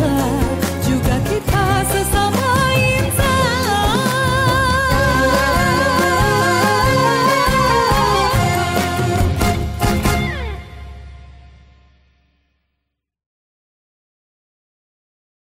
love.